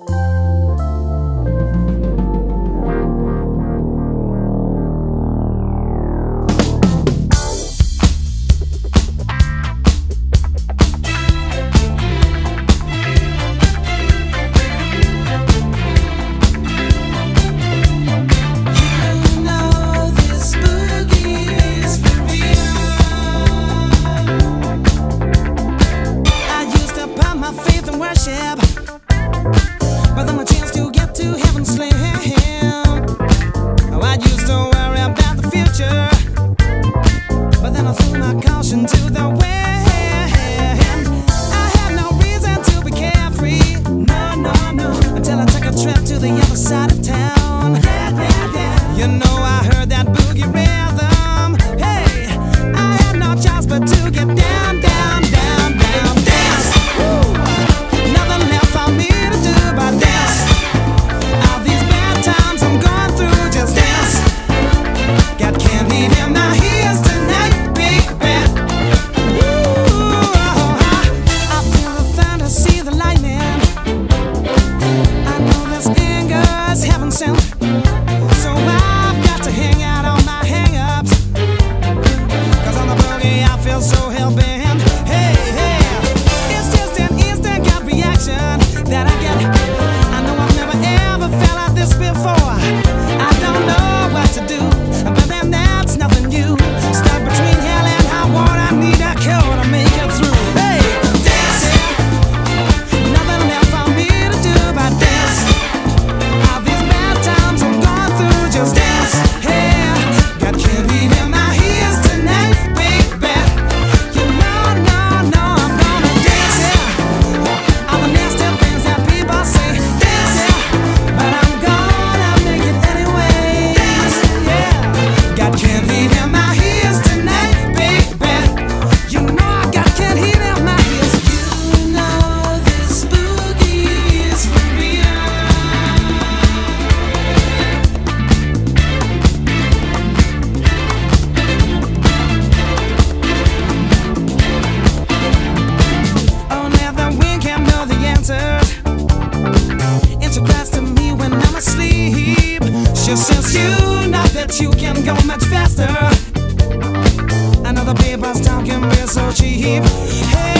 Bye. so help me much faster. Another paper's talking, be so cheap. Hey.